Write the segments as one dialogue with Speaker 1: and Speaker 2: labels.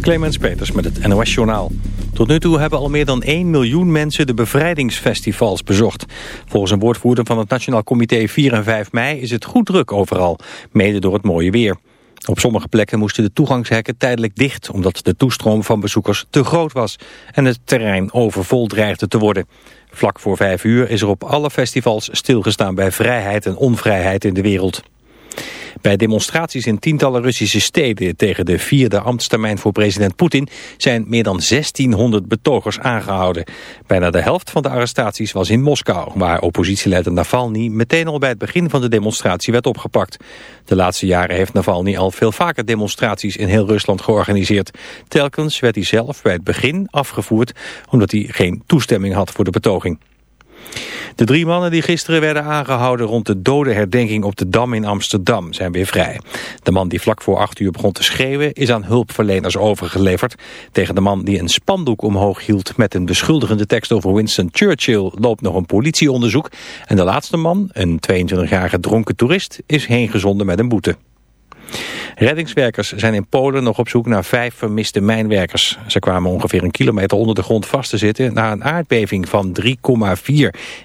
Speaker 1: Clemens Peters met het NOS Journaal. Tot nu toe hebben al meer dan 1 miljoen mensen de bevrijdingsfestivals bezocht. Volgens een woordvoerder van het Nationaal Comité 4 en 5 mei is het goed druk overal, mede door het mooie weer. Op sommige plekken moesten de toegangshekken tijdelijk dicht... omdat de toestroom van bezoekers te groot was... en het terrein overvol dreigde te worden. Vlak voor vijf uur is er op alle festivals stilgestaan... bij vrijheid en onvrijheid in de wereld. Bij demonstraties in tientallen Russische steden tegen de vierde ambtstermijn voor president Poetin zijn meer dan 1600 betogers aangehouden. Bijna de helft van de arrestaties was in Moskou, waar oppositieleider Navalny meteen al bij het begin van de demonstratie werd opgepakt. De laatste jaren heeft Navalny al veel vaker demonstraties in heel Rusland georganiseerd. Telkens werd hij zelf bij het begin afgevoerd omdat hij geen toestemming had voor de betoging. De drie mannen die gisteren werden aangehouden rond de dodenherdenking op de Dam in Amsterdam zijn weer vrij. De man die vlak voor acht uur begon te schreeuwen is aan hulpverleners overgeleverd. Tegen de man die een spandoek omhoog hield met een beschuldigende tekst over Winston Churchill loopt nog een politieonderzoek. En de laatste man, een 22-jarige dronken toerist, is heengezonden met een boete. Reddingswerkers zijn in Polen nog op zoek naar vijf vermiste mijnwerkers. Ze kwamen ongeveer een kilometer onder de grond vast te zitten... na een aardbeving van 3,4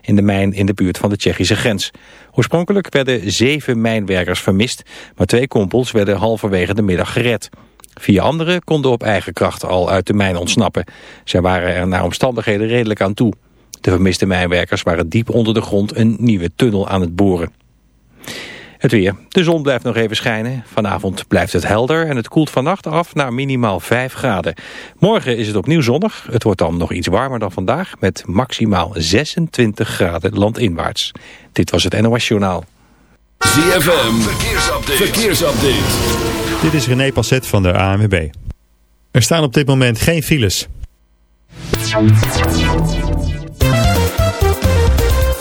Speaker 1: in de mijn in de buurt van de Tsjechische grens. Oorspronkelijk werden zeven mijnwerkers vermist... maar twee kompels werden halverwege de middag gered. Vier anderen konden op eigen kracht al uit de mijn ontsnappen. Zij waren er naar omstandigheden redelijk aan toe. De vermiste mijnwerkers waren diep onder de grond een nieuwe tunnel aan het boren. Het weer. De zon blijft nog even schijnen. Vanavond blijft het helder en het koelt vannacht af naar minimaal 5 graden. Morgen is het opnieuw zonnig. Het wordt dan nog iets warmer dan vandaag met maximaal 26 graden landinwaarts. Dit was het NOS Journaal.
Speaker 2: ZFM. Verkeersupdate. Verkeersupdate.
Speaker 3: Dit is René Passet van de ANWB. Er staan op dit moment geen files.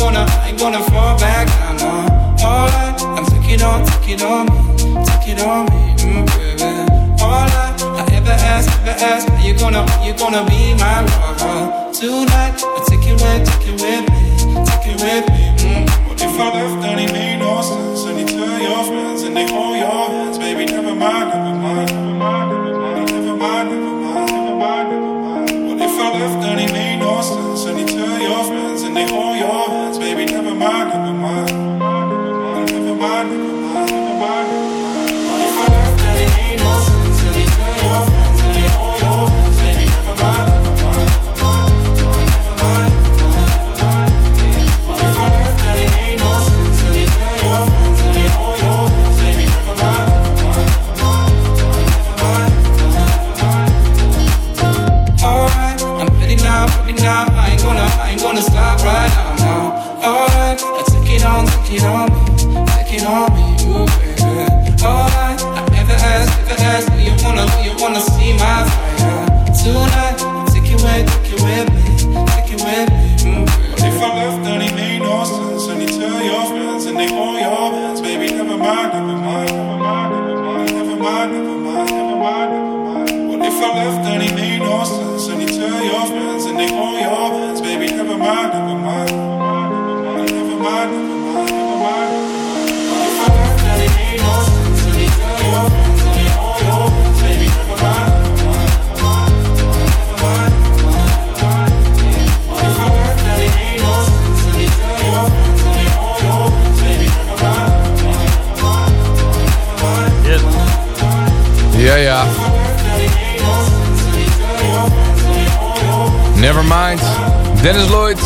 Speaker 4: I gonna, I ain't gonna fall back now, no. Alright, I'm taking on, taking on me, taking on me, mm, baby. Alright, I ever ask, ever ask, are you gonna, you gonna be my lover tonight? I take you with, take you with me, take you with me. Mm. What if I left it
Speaker 5: Nevermind. Dennis Lloyd.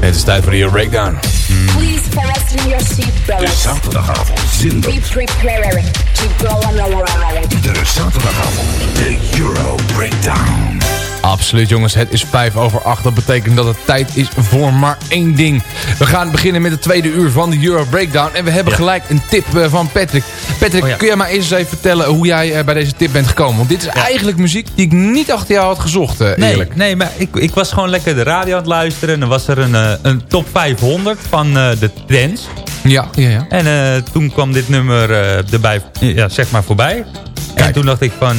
Speaker 5: Het is tijd voor de Euro Breakdown. Hmm.
Speaker 6: Please fasten your seatbelts.
Speaker 2: Zaterdagavond zinloop.
Speaker 6: Be prepared to go on a ride.
Speaker 2: Iedere zaterdagavond de Euro Breakdown.
Speaker 5: Absoluut jongens, het is 5 over 8. Dat betekent dat het tijd is voor maar één ding. We gaan beginnen met het tweede uur van de Euro Breakdown. En we hebben gelijk een tip eh, van Patrick. Patrick,
Speaker 1: Oh ja.
Speaker 5: kun jij maar eens even vertellen hoe jij eh, bij deze tip bent gekomen? Want dit is eigenlijk muziek die ik niet achter jou had gezocht, eh,
Speaker 7: Nee,
Speaker 5: eerlijk.
Speaker 7: nee maar ik, ik was gewoon lekker de radio aan het luisteren. En dan was er een, een top 500 van de dance.
Speaker 5: Ja, ja, ja.
Speaker 7: En toen kwam dit nummer erbij, ja, zeg maar, voorbij. En toen dacht ik van...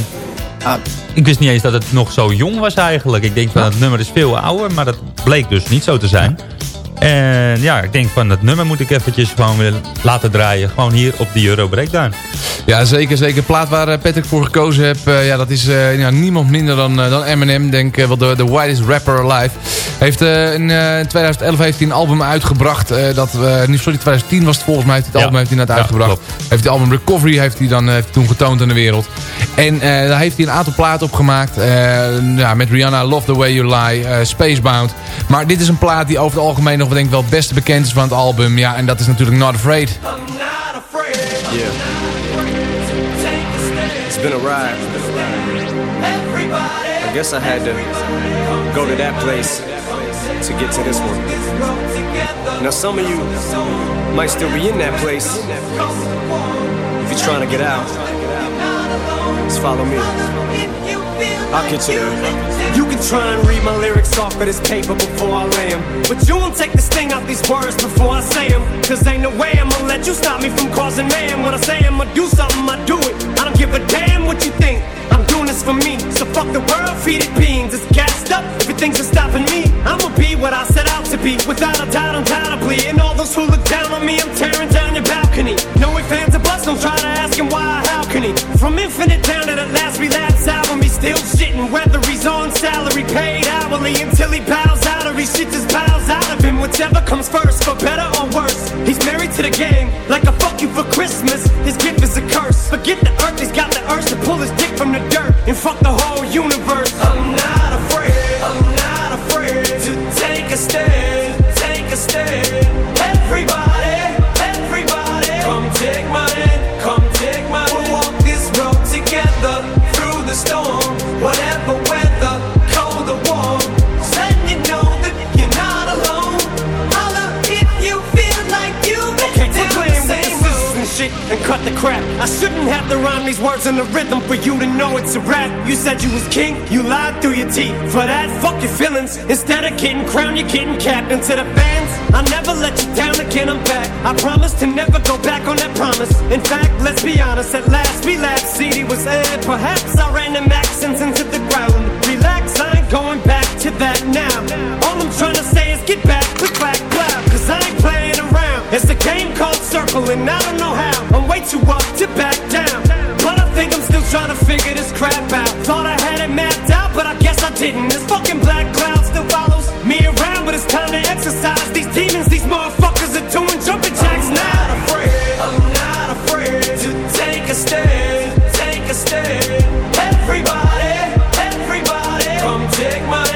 Speaker 7: ah, ik wist niet eens dat het nog zo jong was eigenlijk. Ik denk van, het nummer is veel ouder, maar dat bleek dus niet zo te zijn. En ja, ik denk van, dat nummer moet ik eventjes gewoon weer laten draaien. Gewoon hier op de Euro Breakdown.
Speaker 5: Ja, zeker. Zeker. Plaat waar eh, Patrick voor gekozen heeft. eh, ja, dat is eh, ja, niemand minder dan, dan Eminem. Denk wel de, de whitest rapper alive. Heeft, in eh, 2011 heeft hij een album uitgebracht. dat, sorry, 2010 was het volgens mij. Heeft hij het
Speaker 7: Ja.
Speaker 5: album heeft hij net
Speaker 7: Ja,
Speaker 5: uitgebracht.
Speaker 7: klopt.
Speaker 5: Heeft hij album Recovery heeft hij dan, heeft hij toen getoond aan de wereld. En daar heeft hij een aantal platen op gemaakt. ja, met Rihanna, Love the Way You Lie, Spacebound. Maar dit is een plaat die over het algemeen nog denk ik wel het beste bekend is van het album. Ja, en dat is natuurlijk Not Afraid.
Speaker 8: It's been a ride. I guess I had to go to that place to get to this one. Now, some of you might still be in that place. If you're trying to get out, just follow me. I'll get you there. Try and read my lyrics off of this paper before I lay 'em. But you won't take the sting out these words before I say 'em. Cause ain't no way I'ma let you stop me from causing man. When I say I'ma do something, I do it. I don't give a damn what you think. I'm doing this for me. So fuck the world, feed it beans. It's gassed up, everything's just stopping me. I'ma be what I set out to be. Without a doubt, undoubtedly. And all those who look down on me, I'm tearing down your balcony. No ifs, fans of bust, don't try to ask him why, how can he? From infinite down to the last relapse album, he's still shitting. Whether he's paid hourly, until he bows out or he shit just bows out of him. Whichever comes first, for better or worse. He's married to the game, like a fuck you for Christmas. His gift is a curse. Forget the earth, he's got the urge to pull his dick from the dirt and fuck the whole and cut the crap. I shouldn't have to rhyme these words in the rhythm for you to know it's a rap. You said you was king, you lied through your teeth. For that, fuck your feelings. Instead of getting crowned, you're getting. And to the fans, I'll never let you down again, I'm back. I promise to never go back on that promise. In fact, let's be honest, at last we laughed. CD was aired, perhaps I ran them accents into the ground. Relax, I ain't going back to that now. All I'm trying to say is get back, click back, blah. Cause I ain't playing around. It's a game called circling, I don't know how. I'm up to back down. But I think I'm still trying to figure this crap out. Thought I had it mapped out, but I guess I didn't. This fucking black cloud still follows me around, but it's time to exercise these demons. These motherfuckers are doing jumping jacks now. I'm not afraid, I'm not afraid to take a stand, take a stand. Everybody, everybody, come take my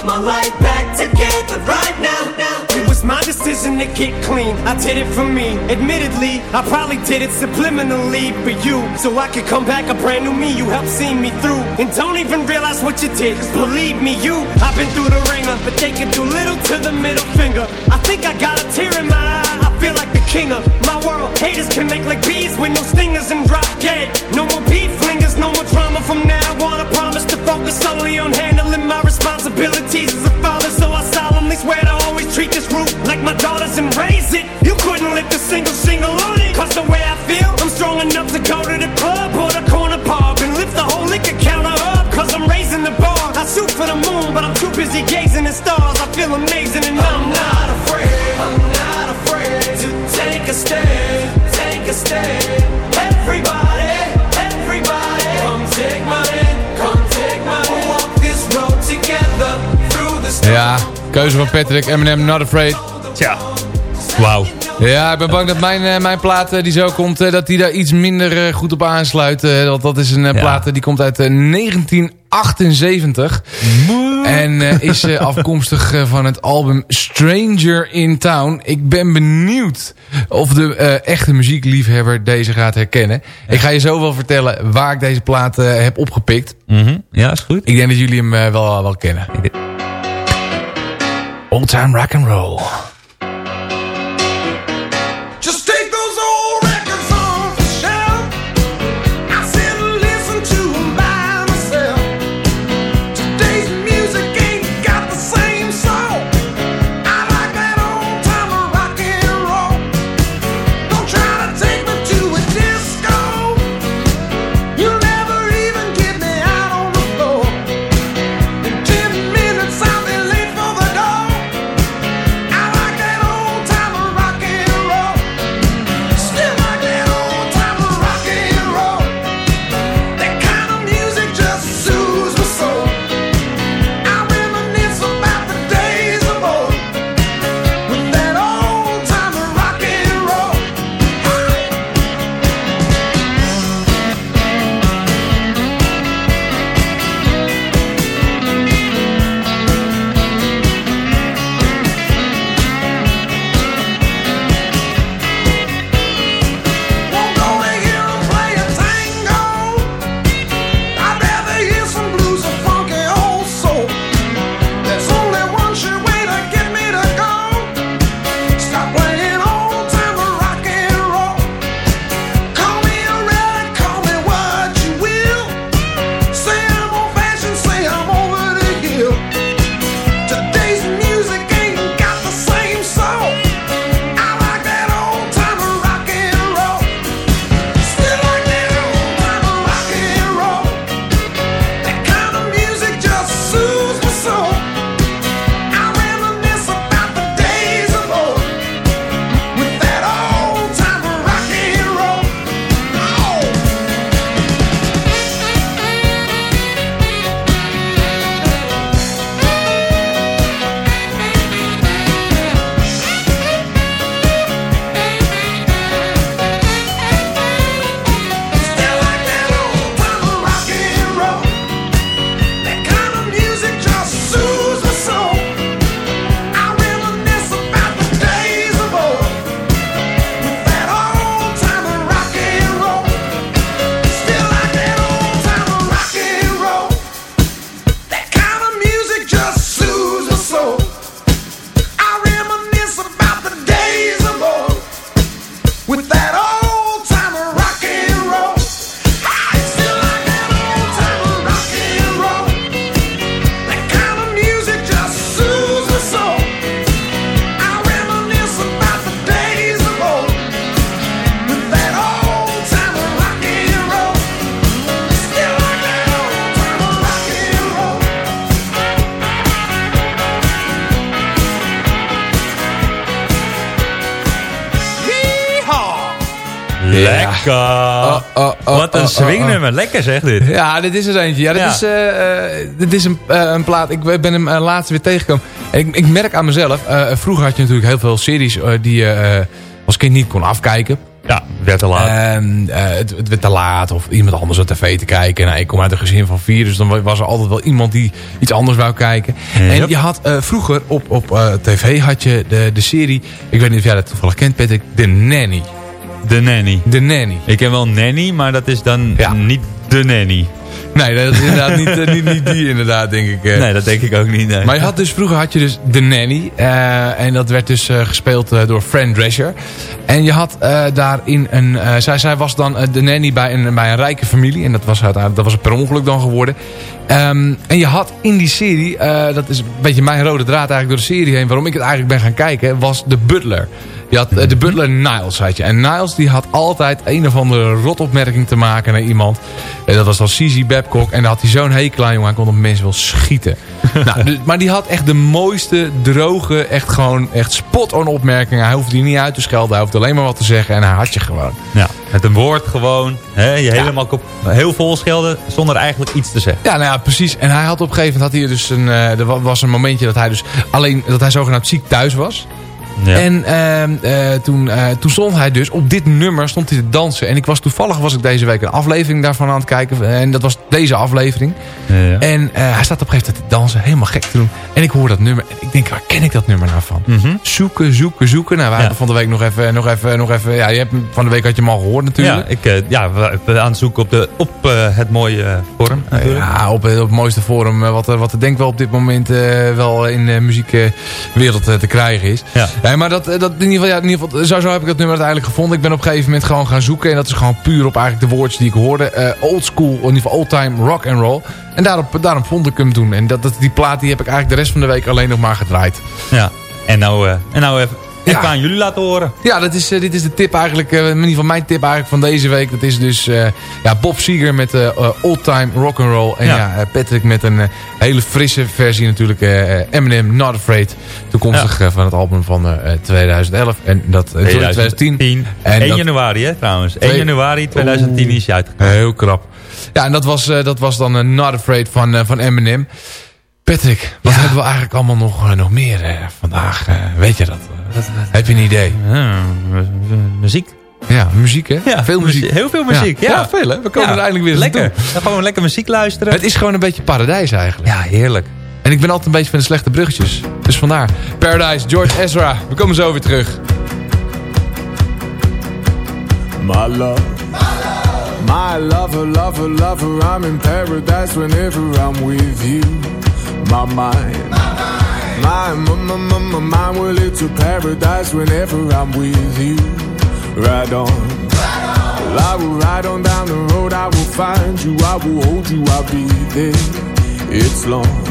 Speaker 9: put my life back together right now. now.
Speaker 8: It was my decision to get clean. I did it for me. Admittedly, I probably did it subliminally for you. So I could come back a brand new me. You helped see me through. And don't even realize what you did. Cause believe me, you, I've been through the ringer. But they can do little to the middle finger. I think I got a tear in my eye. I feel like the king of my world. Haters can make like bees with no stingers and drop dead. No more beef flingers, no more drama from now on. I promise to focus solely on handling my like my daughters and raise it. You couldn't lift a single single on it. Cause the way I feel, I'm strong enough to go to the club or the corner pub and lift the whole liquor counter up. Cause I'm raising the bar. I shoot for the moon, but I'm too busy gazing at stars. I feel amazing and I'm not afraid. I'm not afraid to take a stand. Take a stand. Everybody, everybody, come take my hand. Come take my hand. We'll walk this road together through the storm.
Speaker 10: Ja, keuze van Patrick, Eminem, Not Afraid.
Speaker 7: Tja, wauw.
Speaker 10: Ja, ik ben bang dat mijn, eh, mijn plaat eh, die zo komt, eh, dat die daar iets minder goed op aansluit. want dat is een
Speaker 7: Ja.
Speaker 10: plaat die komt uit eh, 1978. En is afkomstig van het album Stranger in Town. Ik ben benieuwd of de echte muziekliefhebber deze gaat herkennen. Ik ga je zo wel vertellen waar ik deze plaat heb opgepikt.
Speaker 7: Mhm. Ja, is goed.
Speaker 10: Ik denk dat jullie hem wel, wel kennen. Old Time Rock and Roll.
Speaker 7: Lekker zeg dit.
Speaker 10: Ja, dit is er eentje. Ja, dit,
Speaker 7: Ja.
Speaker 10: Is, eh, eh, dit is een, eh, een plaat. Ik ben hem uh, laatst weer tegengekomen. En ik, ik merk aan mezelf. vroeger had je natuurlijk heel veel series die je als kind niet kon afkijken.
Speaker 7: Ja. werd te laat.
Speaker 5: Ehm, eh, het, het werd te laat of iemand anders op tv te kijken. Nou, ik kom uit een gezin van vier, dus dan was er altijd wel iemand die iets anders wou kijken. En je had vroeger op, op tv had je de, de serie, ik weet niet of jij dat toevallig kent Patrick, The Nanny.
Speaker 7: De nanny.
Speaker 5: De Nanny.
Speaker 7: Ik ken wel nanny, maar dat is dan
Speaker 5: Ja.
Speaker 7: niet de nanny.
Speaker 5: Nee, dat is inderdaad niet, niet, niet die inderdaad, denk ik. eh.
Speaker 7: Nee, dat denk ik ook niet. Nee.
Speaker 5: Maar je had dus, vroeger had je dus The Nanny. eh, en dat werd dus eh, gespeeld door Fran Drescher. En je had daarin een... zij, zij was dan de nanny bij een, bij een rijke familie. En dat was, dat was per ongeluk dan geworden. Ehm, en je had in die serie... dat is een beetje mijn rode draad eigenlijk door de serie heen... waarom ik het eigenlijk ben gaan kijken... was de butler. Je had eh, de butler Niles, had je. En Niles die had altijd een of andere rotopmerking te maken naar iemand. En dat was dan Cici Babcock. En daar had hij zo'n hekel aan, jongen. Hij kon op mensen wel schieten. nou, dus- maar die had echt de mooiste, droge, echt gewoon echt spot-on opmerkingen. Hij hoefde die niet uit te schelden. Hij hoefde alleen maar wat te zeggen. En hij had je gewoon.
Speaker 7: Ja, met een woord gewoon. Hè, je helemaal kop, heel vol schelden zonder eigenlijk iets te zeggen.
Speaker 5: Ja, nou ja, precies. En hij had op een gegeven moment had hij dus een, eh, er wa- was een momentje dat hij dus alleen, dat hij zogenaamd ziek thuis was.
Speaker 7: Ja.
Speaker 5: En ehm, eh, toen, eh, toen stond hij dus op dit nummer stond hij te dansen. En ik was toevallig was ik deze week een aflevering daarvan aan het kijken. En dat was deze aflevering.
Speaker 7: Ja, ja.
Speaker 5: En eh, hij staat op een gegeven moment te dansen, helemaal gek te doen. En ik hoor dat nummer en ik denk, waar ken ik dat nummer nou van?
Speaker 7: Mhm.
Speaker 5: Zoeken, zoeken, zoeken. Nou, wij
Speaker 7: Ja.
Speaker 5: hebben van de week nog even, nog even, nog even. Ja, je hebt, van de week had je hem al gehoord natuurlijk.
Speaker 7: Ja, ik, ja, we we aan het zoeken op, de, op het mooie natuurlijk.
Speaker 5: Ja, op, op het mooiste forum wat, er- wat er denk ik wel op dit moment wel in de muziekwereld te krijgen is.
Speaker 7: Ja.
Speaker 5: Nee, maar dat, eh, dat, in, ieder geval, ja, in ieder geval, zo, zo heb ik dat nummer uiteindelijk gevonden. Ik ben op een gegeven moment gewoon gaan zoeken. En dat is gewoon puur op eigenlijk de woordjes die ik hoorde. Eh, old school, in ieder geval old time rock and roll. En daarop, daarom vond ik hem toen. En dat, dat, die plaat die heb ik eigenlijk de rest van de week alleen nog maar gedraaid.
Speaker 7: Ja. En nou, eh, en nou even,
Speaker 5: Ja.
Speaker 7: even aan jullie laten horen.
Speaker 5: Ja, dat is, eh, dit is de tip eigenlijk, eh, in ieder geval mijn tip eigenlijk van deze week. Dat is dus eh, ja, Bob Seger met Old Time Rock and Roll. En ja, Patrick met een hele frisse versie natuurlijk. Eminem, Not Afraid. Toekomstig van het album van eh, 2011. En dat, eh, sorry, 2010. En
Speaker 7: 1
Speaker 5: dat-
Speaker 7: januari hè, trouwens. 1
Speaker 5: Twee-
Speaker 7: januari 2010 is hij uitgekomen.
Speaker 5: Heel krap. Ja, en dat was, dat was dan Not Afraid van, van Eminem. Patrick, wat hebben we eigenlijk allemaal nog, eh, nog meer eh, vandaag? Eh, weet je dat? Heb je een idee?
Speaker 7: Ja, muziek.
Speaker 5: Ja, muziek hè?
Speaker 7: Ja,
Speaker 5: Veel muziek.
Speaker 7: Heel veel muziek, ja.
Speaker 5: Ja, veel hè? We komen
Speaker 7: Ja,
Speaker 5: er eindelijk weer eens
Speaker 7: lekker. Dan gewoon lekker muziek luisteren.
Speaker 5: Het is gewoon een beetje paradijs eigenlijk.
Speaker 7: Ja, heerlijk.
Speaker 5: En ik ben altijd een beetje van de slechte bruggetjes. Dus vandaar. Paradise, George Ezra. We komen zo weer terug.
Speaker 11: My love. My lover, lover, lover, I'm in paradise whenever I'm with you. My mind, my, my, my, my, my mind will lead to paradise whenever I'm with you. Ride on, I will ride on down the road, I will find you, I will hold you, I'll be there. It's long,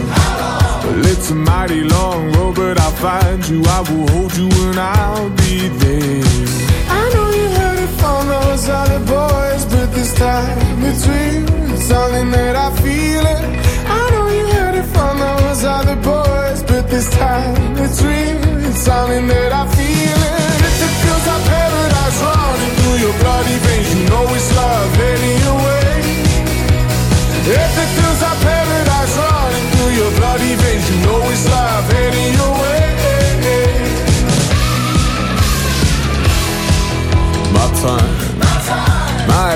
Speaker 11: well, it's a mighty long road, but I'll find you, I will hold you, and I'll be there. I know you heard it from those other boys, but this time real. It's something that I feel it. I know you heard it from those other boys, but this time it's real. It's something that I feel it. If it feels like paradise running through your bloody veins, you know it's love heading your way. If it feels like paradise running through your bloody veins, you know it's love heading your way. My time, my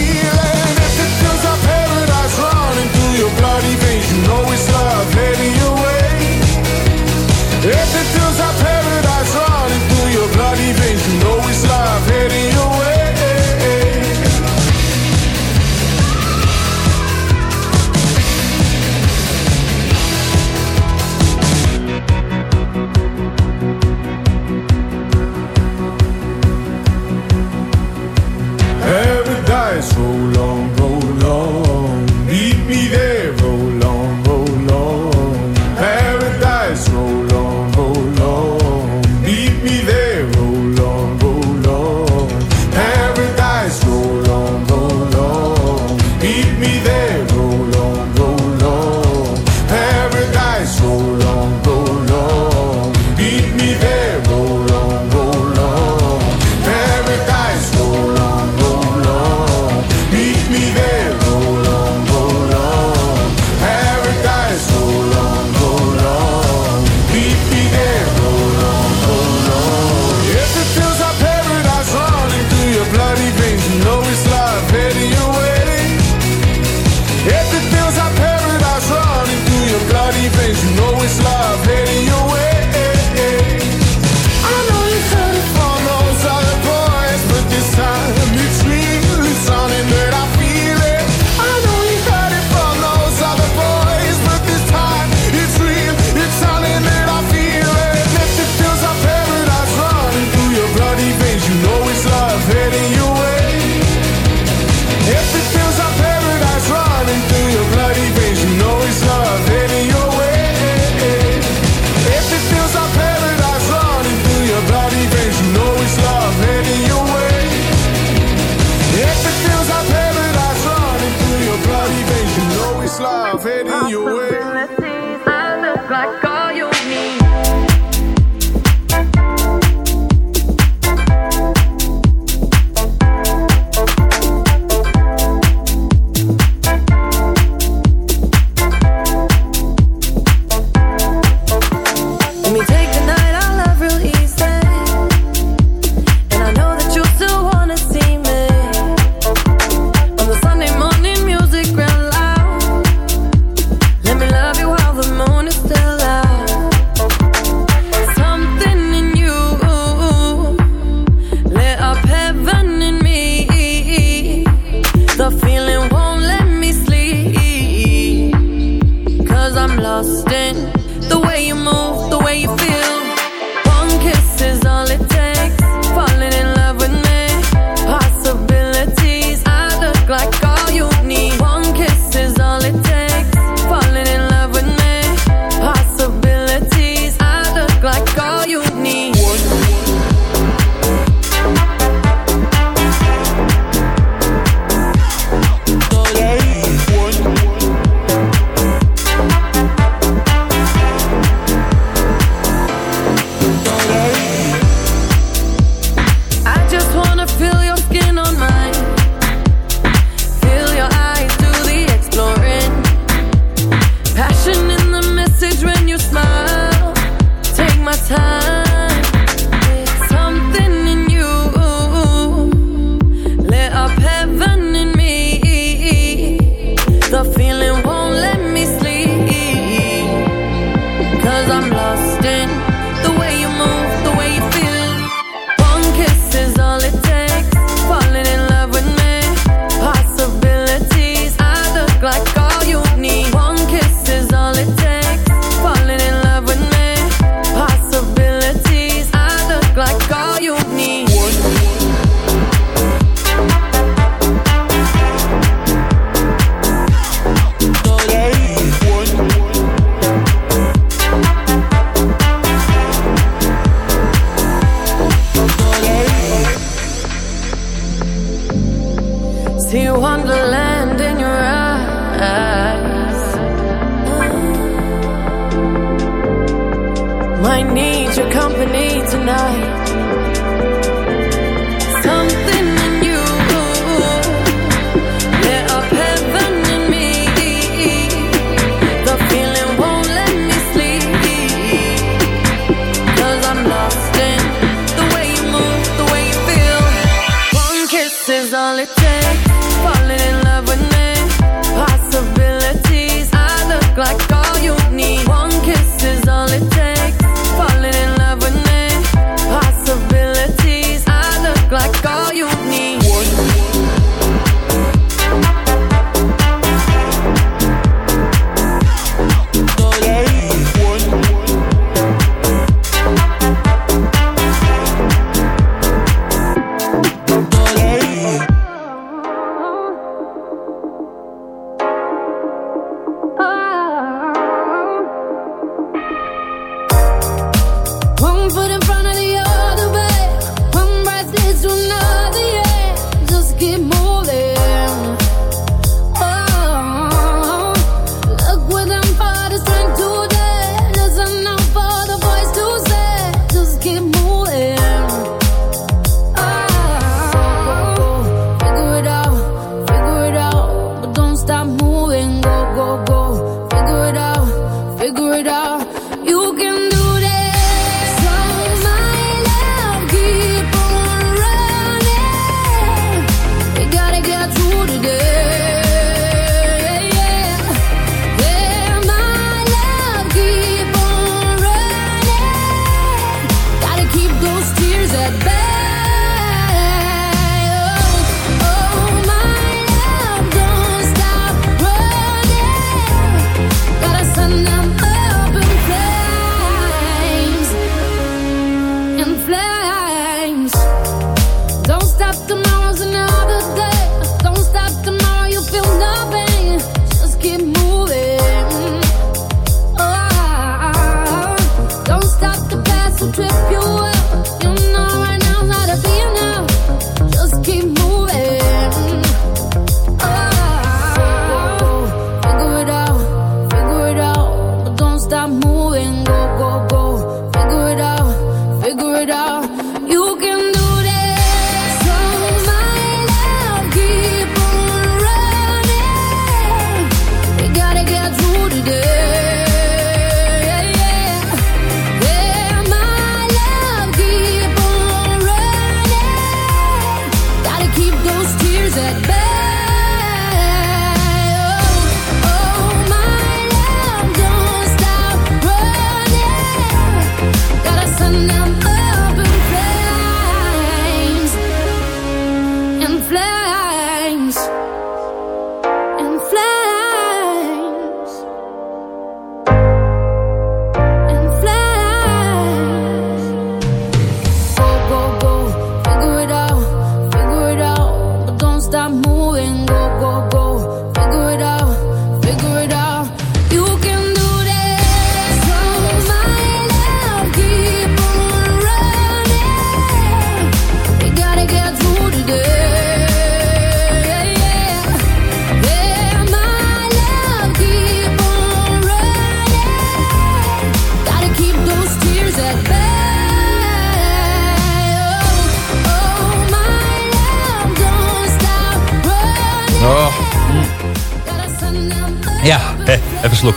Speaker 11: bloody veins, you know it's love heading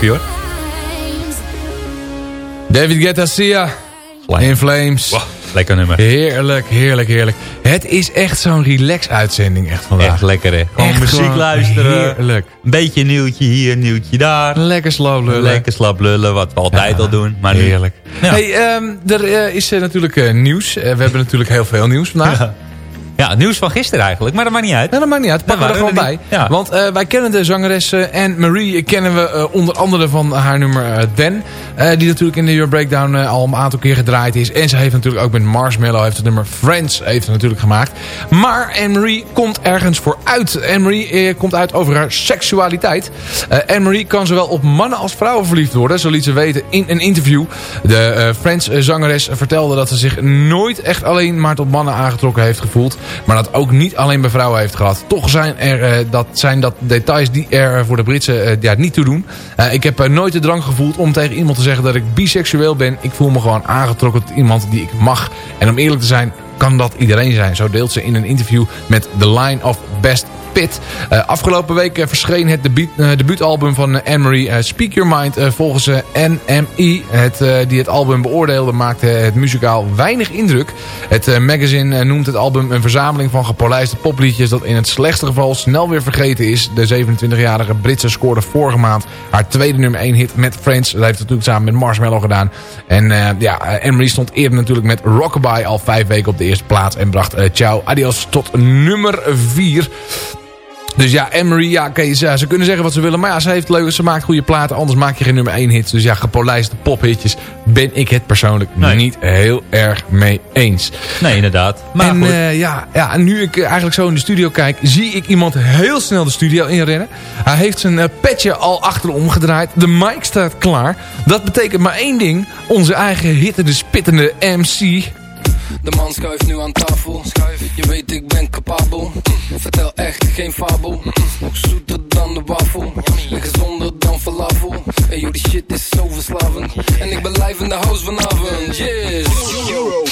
Speaker 12: hoor.
Speaker 5: David Guetta, Sia. In Flames.
Speaker 7: lekker nummer.
Speaker 5: Heerlijk, heerlijk, heerlijk. Het is echt zo'n relax-uitzending echt vandaag.
Speaker 7: Echt lekker hè. Gewoon muziek luisteren.
Speaker 5: Heerlijk.
Speaker 7: Een beetje nieuwtje hier, nieuwtje daar.
Speaker 5: Lekker slap lullen.
Speaker 7: Lekker slap lullen, wat we altijd al doen. Maar
Speaker 5: Heerlijk.
Speaker 7: Ja.
Speaker 5: Hey, ehm, er eh, is eh, natuurlijk eh, nieuws. We hebben natuurlijk heel veel nieuws vandaag.
Speaker 7: Ja. Ja, nieuws van gisteren eigenlijk, maar dat maakt niet uit.
Speaker 5: Ja, dat maakt niet uit. Pakken we er gewoon bij.
Speaker 7: Ja.
Speaker 5: Want eh, wij kennen de zangeres eh, Anne-Marie. Kennen we eh, onder andere van haar nummer eh eh, die natuurlijk in de Euro Breakdown al een aantal keer gedraaid is. En ze heeft natuurlijk ook met Marshmallow heeft het nummer Friends heeft natuurlijk gemaakt. Maar Anne-Marie komt ergens voor uit. Anne-Marie eh, komt uit over haar seksualiteit. Eh, Anne-Marie kan zowel op mannen als vrouwen verliefd worden. Zo liet ze weten in een interview. De Friends zangeres vertelde dat ze zich nooit echt alleen maar tot mannen aangetrokken heeft gevoeld. Maar dat ook niet alleen bij vrouwen heeft gehad. Toch zijn, er, eh, dat, zijn dat details die er voor de Britse eh, ja, niet toe doen. Eh, ik heb eh, nooit de drang gevoeld om tegen iemand te zeggen dat ik biseksueel ben. Ik voel me gewoon aangetrokken tot iemand die ik mag. En om eerlijk te zijn kan dat iedereen zijn. Zo deelt ze in een interview met The Line of Best Pit. Eh, afgelopen week eh, verscheen het debuut, eh, debuutalbum van eh, Speak Your Mind. Volgens NME, het, die het album beoordeelde, maakte het muzikaal weinig indruk. Het magazine noemt het album een verzameling van gepolijste popliedjes... dat in het slechtste geval snel weer vergeten is. De 27-jarige Britse scoorde vorige maand haar tweede nummer 1 hit met Friends. Dat heeft natuurlijk samen met Marshmallow gedaan. En ja, Anne-Marie stond eerder natuurlijk met Rockabye al vijf weken op de eerste plaats... en bracht eh, Ciao Adios tot nummer 4... Dus ja, Emery, ja, oké, ze, ze kunnen zeggen wat ze willen. Maar ja, ze, heeft leuke, ze maakt goede platen. Anders maak je geen nummer 1 hits. Dus ja, gepolijste pophitjes ben ik het persoonlijk
Speaker 7: Nee.
Speaker 5: niet heel erg mee eens.
Speaker 7: Nee, inderdaad. Maar
Speaker 5: en
Speaker 7: goed.
Speaker 5: eh, ja, ja, en nu ik eh, eigenlijk zo in de studio kijk... zie ik iemand heel snel de studio inrennen. Hij heeft zijn petje al achterom gedraaid. De mic staat klaar. Dat betekent maar één ding. Onze eigen hittende, spittende MC...
Speaker 13: De man schuift nu aan tafel. Je weet ik ben capabel. Vertel echt geen fabel. Nog zoeter dan de wafel. En gezonder dan falafel. Joh, die shit is zo verslavend. En ik ben live in de house vanavond. Yes.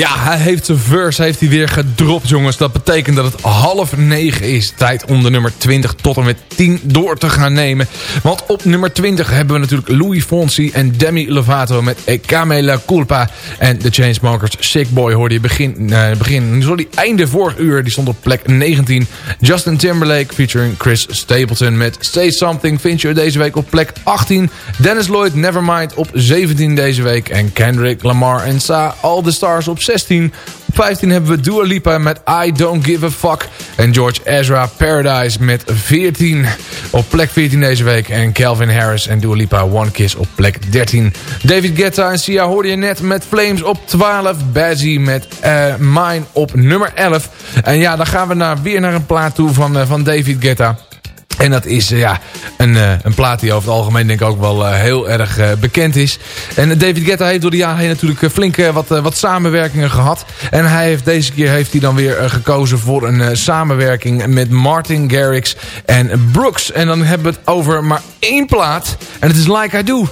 Speaker 5: Ja, hij heeft zijn verse heeft hij weer gedropt, jongens. Dat betekent dat het half negen is. Tijd om de nummer 20 tot en met 10 door te gaan nemen. Want op nummer 20 hebben we natuurlijk Louis Fonsi en Demi Lovato met Ekame La Culpa. En de Chainsmokers Sick Boy hoorde je begin, eh, begin sorry, einde vorig uur. Die stond op plek 19. Justin Timberlake featuring Chris Stapleton met Say Something vind je deze week op plek 18. Dennis Lloyd Nevermind op 17 deze week. En Kendrick Lamar en Sa All The Stars op 16. Op 15 hebben we Dua Lipa met I Don't Give A Fuck. En George Ezra Paradise met 14 op plek 14 deze week. En Calvin Harris en Dua Lipa One Kiss op plek 13. David Guetta en Sia hoorde je net met Flames op 12. Bazzy met eh, Mine op nummer 11. En ja, dan gaan we naar, weer naar een plaat toe van, eh, van David Guetta. En dat is eh, ja, een, eh, een plaat die over het algemeen denk ik ook wel eh, heel erg bekend is. En David Guetta heeft door de jaren heen natuurlijk flink wat, wat samenwerkingen gehad. En hij heeft, deze keer heeft hij dan weer gekozen voor een samenwerking met Martin Garrix en Brooks. En dan hebben we het over maar één plaat. En het is Like I Do.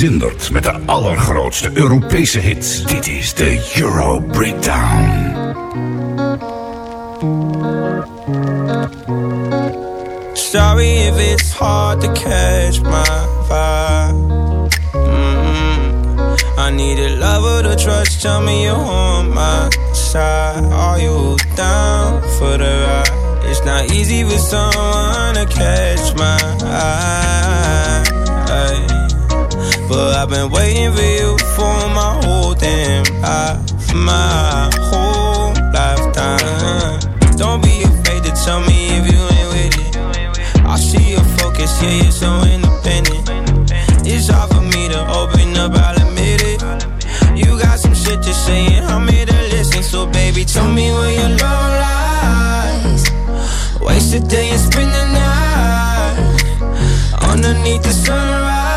Speaker 14: Zindert met de allergrootste Europese hits. Dit is de Euro Breakdown.
Speaker 15: Sorry if it's hard to catch my vibe. Mm, I need a lover to trust. Tell me you're on my side. Are you down for the ride? It's not easy for someone to catch my eye. But I've been waiting for you for my whole damn life, my whole lifetime. Don't be afraid to tell me if you ain't with it. I see your focus, yeah, you're so independent. It's hard for me to open up, I'll admit it. You got some shit to say, and I'm here to listen. So, baby, tell me where your love lies. Waste a day and spend the night underneath the sunrise.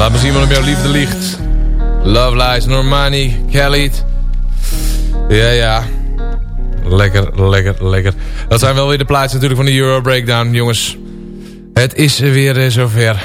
Speaker 5: Laat me zien wat op jouw liefde ligt. Love Lies, Normani, Khalid. Ja, ja. Lekker, lekker, lekker. Dat zijn wel weer de plaatsen natuurlijk van de Euro Breakdown, jongens. Het is weer eh, zover.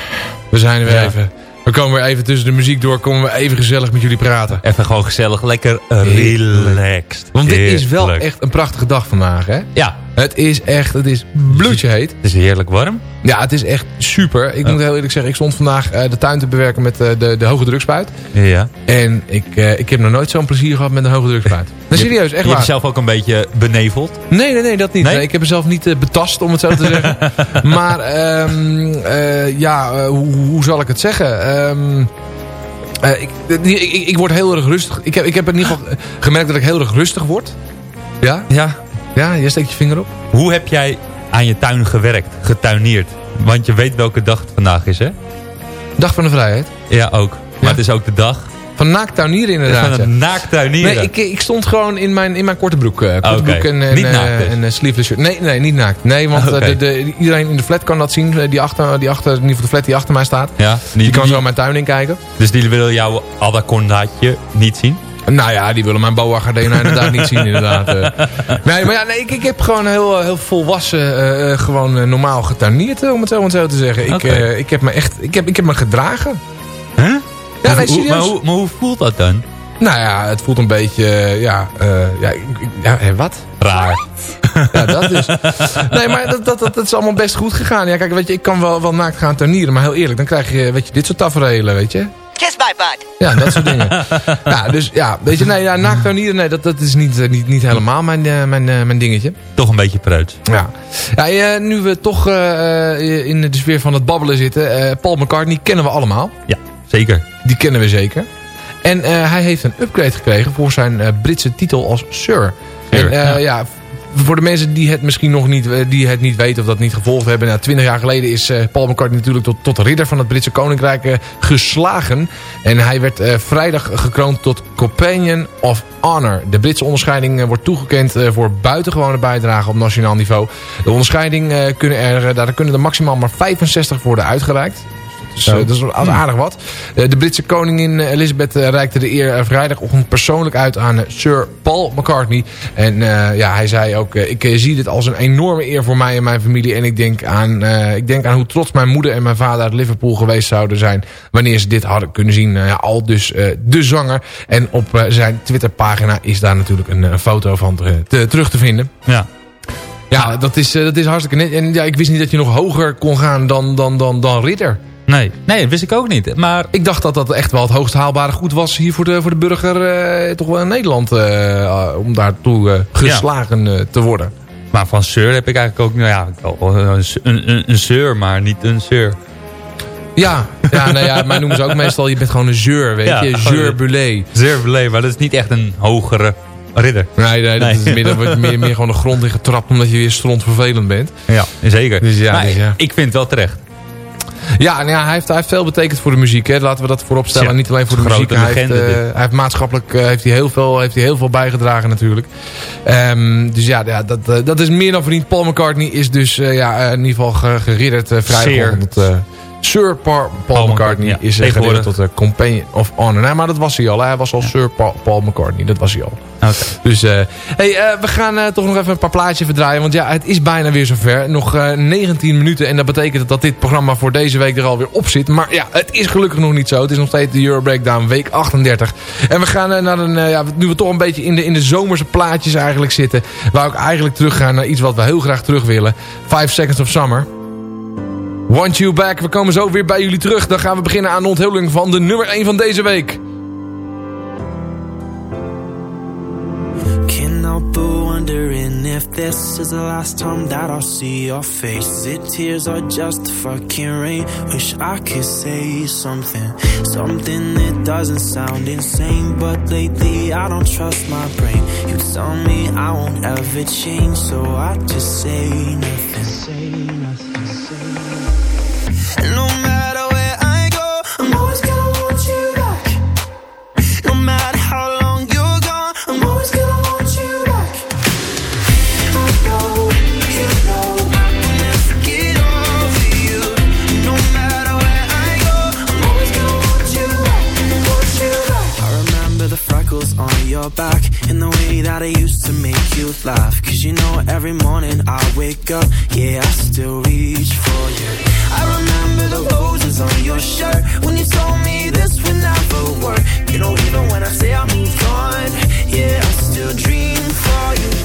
Speaker 5: We zijn er weer
Speaker 7: Ja.
Speaker 5: even. We komen weer even tussen de muziek door. Komen we even gezellig met jullie praten.
Speaker 7: Even gewoon gezellig, lekker relaxed.
Speaker 5: Want dit is wel echt een prachtige dag vandaag, hè?
Speaker 7: Ja.
Speaker 5: Het is echt, het is bloedje heet.
Speaker 7: Het is heerlijk warm.
Speaker 5: Ja, het is echt super. Ik moet heel eerlijk zeggen, ik stond vandaag eh, de tuin te bewerken met eh, de, de hoge drukspuit.
Speaker 7: Ja.
Speaker 5: En ik, eh, ik heb nog nooit zo'n plezier gehad met een hoge drukspuit. Nee, serieus, echt
Speaker 7: Je hebt
Speaker 5: waar.
Speaker 7: jezelf ook een beetje beneveld.
Speaker 5: Nee, nee, nee, dat niet.
Speaker 7: Nee?
Speaker 5: Nee, ik heb mezelf niet betast, om het zo te zeggen. maar, ehm, eh, ja, hoe, hoe zal ik het zeggen? Ehm, eh, ik, ik, ik, ik word heel erg rustig. Ik heb, ik heb in ieder geval gemerkt dat ik heel erg rustig word. Ja?
Speaker 7: Ja.
Speaker 5: Ja, je steekt je vinger op.
Speaker 7: Hoe heb jij aan je tuin gewerkt, getuineerd? Want je weet welke dag het vandaag is, hè?
Speaker 5: Dag van de vrijheid.
Speaker 7: Ja, ook. Maar het is ook de dag
Speaker 5: Van naaktuinieren inderdaad.
Speaker 7: van naaktuinieren.
Speaker 5: Nee, ik, ik stond gewoon in mijn, in mijn korte broek. eh, korte broek en, en,
Speaker 7: Niet
Speaker 5: eh,
Speaker 7: naakt dus?
Speaker 5: en eh, sleeveless shirt. Nee, nee, niet naakt. Nee, want de, de, iedereen in de flat kan dat zien. Die achter, die achter, in ieder geval de flat die achter mij staat.
Speaker 7: Ja,
Speaker 5: Die kan zo mijn tuin in kijken.
Speaker 7: Dus die willen jouw anacondaatje niet zien?
Speaker 5: Nou ja, die willen mijn boa gardena inderdaad niet zien inderdaad. eh. Nee, maar ja, nee, ik, ik heb gewoon heel, heel volwassen, eh, eh, gewoon eh, normaal getuineerd, eh, om het zo, om het zo te zeggen. Ik, eh, ik heb me echt, ik heb, ik heb me gedragen.
Speaker 7: Huh?
Speaker 5: Ja,
Speaker 7: maar,
Speaker 5: nee,
Speaker 7: hoe,
Speaker 5: serieus.
Speaker 7: maar, hoe, maar hoe voelt dat dan?
Speaker 5: Nou ja, het voelt een beetje, eh, ja, eh, ja, ja eh, wat?
Speaker 7: Raar.
Speaker 5: Ja, dat is. Nee, maar dat, dat, dat, is allemaal best goed gegaan. Ja, kijk, weet je, ik kan wel, wel naakt gaan tuinieren, maar heel eerlijk, dan krijg je, weet je, dit soort tafereelen, weet je.
Speaker 15: Kiss my butt.
Speaker 5: Ja, dat soort dingen. Ja, dus ja, weet je, nee, ja, naaktuinieren, nee, dat, dat is niet, eh, niet, niet helemaal mijn, eh, mijn, eh, mijn dingetje.
Speaker 7: Toch een beetje preut.
Speaker 5: Ja, ja eh, nu we toch eh, in de sfeer van het babbelen zitten, eh, Paul McCartney kennen we allemaal.
Speaker 7: Ja, zeker.
Speaker 5: Die kennen we zeker. En eh, hij heeft een upgrade gekregen voor zijn Britse titel als Sir.
Speaker 7: Sir,
Speaker 5: en, eh,
Speaker 7: ja.
Speaker 5: ja. Voor de mensen die het misschien nog niet, eh, die het niet weten of dat niet gevolgd hebben. Nou, 20 jaar geleden is eh, Paul McCartney natuurlijk tot, tot ridder van het Britse Koninkrijk eh, geslagen. En hij werd vrijdag gekroond tot Companion of Honor. De Britse onderscheiding wordt toegekend voor buitengewone bijdrage op nationaal niveau. De onderscheiding kunnen er, daar kunnen er maximaal maar 65 worden uitgereikt. Dus, eh, dat is wel aardig wat. Eh, de Britse koningin eh, Elizabeth reikte de eer vrijdagochtend persoonlijk uit aan Sir Paul McCartney. En ja, hij zei ook, ik zie dit als een enorme eer voor mij en mijn familie. En ik denk, aan, ik denk aan hoe trots mijn moeder en mijn vader uit Liverpool geweest zouden zijn... wanneer ze dit hadden kunnen zien. Eh, ja, al dus de zanger. En op zijn Twitterpagina is daar natuurlijk een, foto van te- te- terug te vinden.
Speaker 7: Ja.
Speaker 5: Ja, dat is, dat is hartstikke net. En ja, ik wist niet dat je nog hoger kon gaan dan, dan, dan, dan ridder.
Speaker 7: Nee, nee, dat wist ik ook niet. Maar
Speaker 5: Ik dacht dat dat echt wel het hoogst haalbare goed was hier voor de, voor de burger eh, toch wel in Nederland. eh, om daartoe eh, geslagen te worden.
Speaker 7: Maar van Sir heb ik eigenlijk ook... Nou ja, een, een, Sir, maar niet een Sir.
Speaker 5: Ja, ja, nou ja, mij noemen ze ook meestal, je bent gewoon een zeur, weet
Speaker 7: Ja,
Speaker 5: je.
Speaker 7: gewoon
Speaker 5: Zeur
Speaker 7: een-
Speaker 5: Bulé.
Speaker 7: Sir Belay, maar dat is niet echt een hogere ridder.
Speaker 5: Nee, nee, dat
Speaker 7: Nee.
Speaker 5: is meer, meer, meer gewoon de grond in getrapt omdat je weer stront vervelend bent.
Speaker 7: Ja, zeker.
Speaker 5: Dus ja, dus ja.
Speaker 7: ik vind het wel terecht.
Speaker 5: Ja, nou ja hij, heeft, hij heeft veel betekend voor de muziek. Hè. Laten we dat voorop stellen.
Speaker 7: Ja,
Speaker 5: Niet alleen voor de muziek. Hij heeft, eh, hij heeft maatschappelijk eh, heeft hij heel, veel, heeft hij heel veel bijgedragen natuurlijk. Ehm, dus ja, ja dat, eh, dat is meer dan vriend. Paul McCartney is dus ja, in ieder geval ge- geridderd eh, Sir Paul, Paul McCartney
Speaker 7: ja,
Speaker 5: is geridderd tot de Companion of Honor. Nee, maar dat was hij al. Hij was al Sir Paul, Paul McCartney. Dat was hij al.
Speaker 7: Oké.
Speaker 5: Dus eh, hey, eh, we gaan eh, toch nog even een paar plaatjes verdraaien. Want ja, het is bijna weer zover. Nog eh 19 minuten. En dat betekent dat dit programma voor deze week er alweer op zit. Maar ja, het is gelukkig nog niet zo. Het is nog steeds de Euro Breakdown week 38. En we gaan eh, naar een... eh, ja, nu we toch een beetje in de, in de zomerse plaatjes eigenlijk zitten. Wou ik eigenlijk teruggaan naar iets wat we heel graag terug willen. Five Seconds of Summer. Want You Back. We komen zo weer bij jullie terug. Dan gaan we beginnen aan de onthulling van de nummer 1 van deze week.
Speaker 16: If this is the last time that I'll see your face. It tears or just fucking rain? Wish I could say something, something that doesn't sound insane. But lately I don't trust my brain. You tell me I won't ever change, so I just say nothing. Say nothing. Say nothing. Every morning I wake up, yeah, I still reach for you. I remember the roses on your shirt when you told me this would never work. You know, even when I say I moved on, yeah, I still dream for you.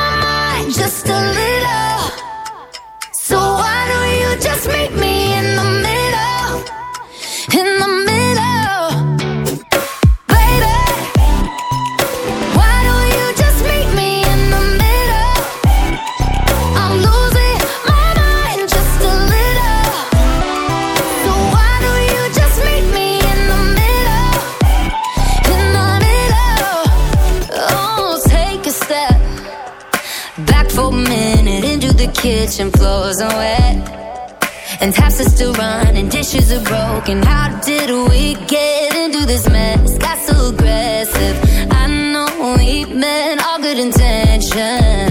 Speaker 12: kitchen. Floors are wet, and taps are still running. Dishes are broken. How did we get into this mess? Got so aggressive. I know we meant all good intentions.